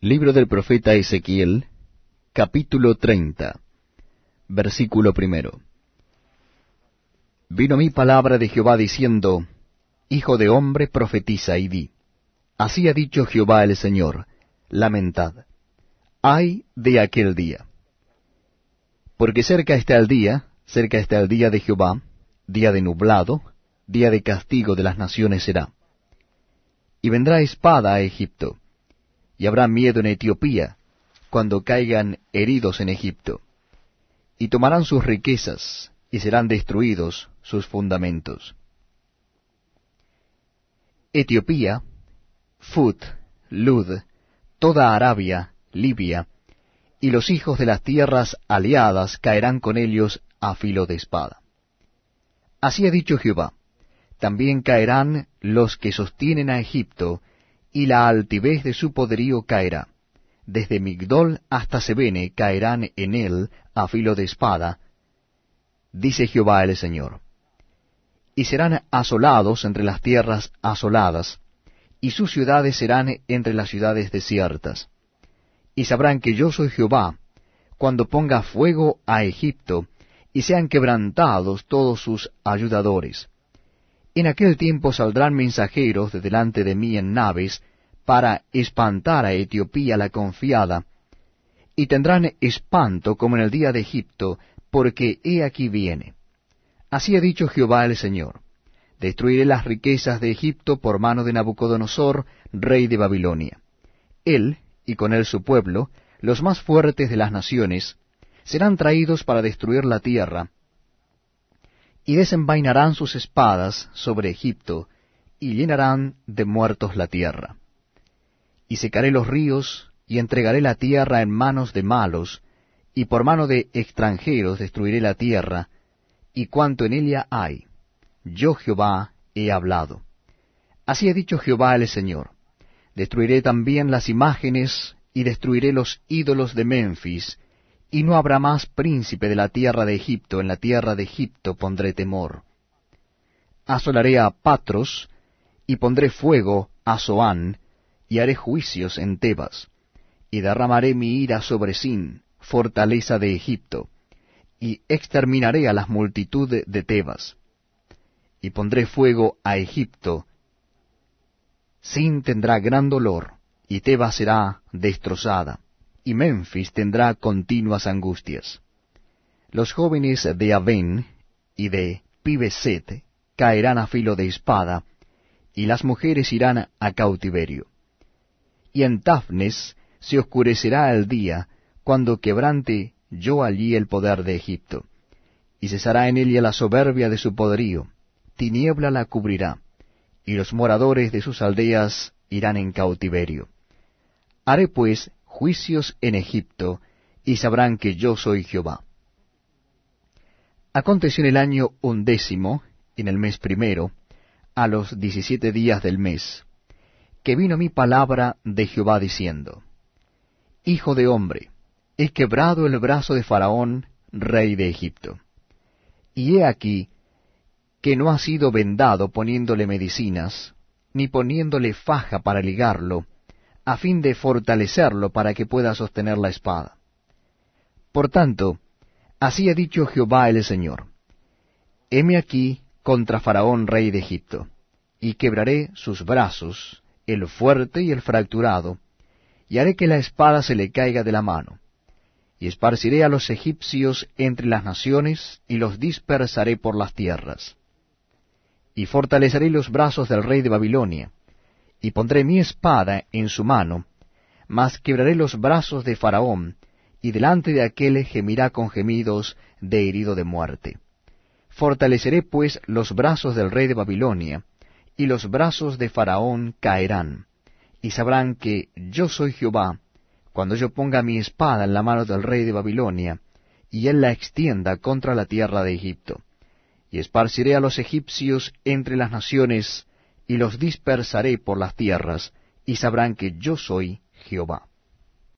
Libro del profeta Ezequiel, capítulo 30, versículo primero. Vino mi palabra de Jehová diciendo, Hijo de hombre, profetiza y di, Así ha dicho Jehová el Señor, lamentad, ay de aquel día. Porque cerca está el día, cerca está el día de Jehová, día de nublado, día de castigo de las naciones será. Y vendrá espada a Egipto y habrá miedo en Etiopía, cuando caigan heridos en Egipto. Y tomarán sus riquezas, y serán destruidos sus fundamentos. Etiopía, Fut, Lud, toda Arabia, Libia, y los hijos de las tierras aliadas caerán con ellos a filo de espada. Así ha dicho Jehová, también caerán los que sostienen a Egipto, y la altivez de su poderío caerá. Desde Migdol hasta Sebene caerán en él a filo de espada, dice Jehová el Señor. Y serán asolados entre las tierras asoladas, y sus ciudades serán entre las ciudades desiertas. Y sabrán que yo soy Jehová, cuando ponga fuego a Egipto, y sean quebrantados todos sus ayudadores en aquel tiempo saldrán mensajeros de delante de mí en naves, para espantar a Etiopía la confiada, y tendrán espanto como en el día de Egipto, porque he aquí viene. Así ha dicho Jehová el Señor. Destruiré las riquezas de Egipto por mano de Nabucodonosor, rey de Babilonia. Él, y con él su pueblo, los más fuertes de las naciones, serán traídos para destruir la tierra, y desenvainarán sus espadas sobre Egipto, y llenarán de muertos la tierra. Y secaré los ríos, y entregaré la tierra en manos de malos, y por mano de extranjeros destruiré la tierra, y cuanto en ella hay. Yo Jehová he hablado. Así ha dicho Jehová el Señor. Destruiré también las imágenes, y destruiré los ídolos de Memphis, y no habrá más príncipe de la tierra de Egipto, en la tierra de Egipto pondré temor. Asolaré a Patros, y pondré fuego a Zoán, y haré juicios en Tebas, y derramaré mi ira sobre Sin, fortaleza de Egipto, y exterminaré a las multitudes de Tebas. Y pondré fuego a Egipto. Sin tendrá gran dolor, y Tebas será destrozada y Memphis tendrá continuas angustias. Los jóvenes de Aven y de Pibeset caerán a filo de espada, y las mujeres irán a cautiverio. Y en Tafnes se oscurecerá el día, cuando quebrante yo allí el poder de Egipto, y cesará en ella la soberbia de su poderío, tiniebla la cubrirá, y los moradores de sus aldeas irán en cautiverio. Haré pues juicios en Egipto, y sabrán que yo soy Jehová. Aconteció en el año undécimo, en el mes primero, a los diecisiete días del mes, que vino mi palabra de Jehová diciendo, Hijo de hombre, he quebrado el brazo de Faraón, rey de Egipto. Y he aquí que no ha sido vendado poniéndole medicinas, ni poniéndole faja para ligarlo, a fin de fortalecerlo para que pueda sostener la espada. Por tanto, así ha dicho Jehová el Señor, heme aquí contra Faraón rey de Egipto, y quebraré sus brazos, el fuerte y el fracturado, y haré que la espada se le caiga de la mano, y esparciré a los egipcios entre las naciones, y los dispersaré por las tierras. Y fortaleceré los brazos del rey de Babilonia, y pondré mi espada en su mano, mas quebraré los brazos de Faraón, y delante de aquel gemirá con gemidos de herido de muerte. Fortaleceré pues los brazos del rey de Babilonia, y los brazos de Faraón caerán, y sabrán que yo soy Jehová, cuando yo ponga mi espada en la mano del rey de Babilonia, y él la extienda contra la tierra de Egipto. Y esparciré a los egipcios entre las naciones, y los dispersaré por las tierras, y sabrán que yo soy Jehová.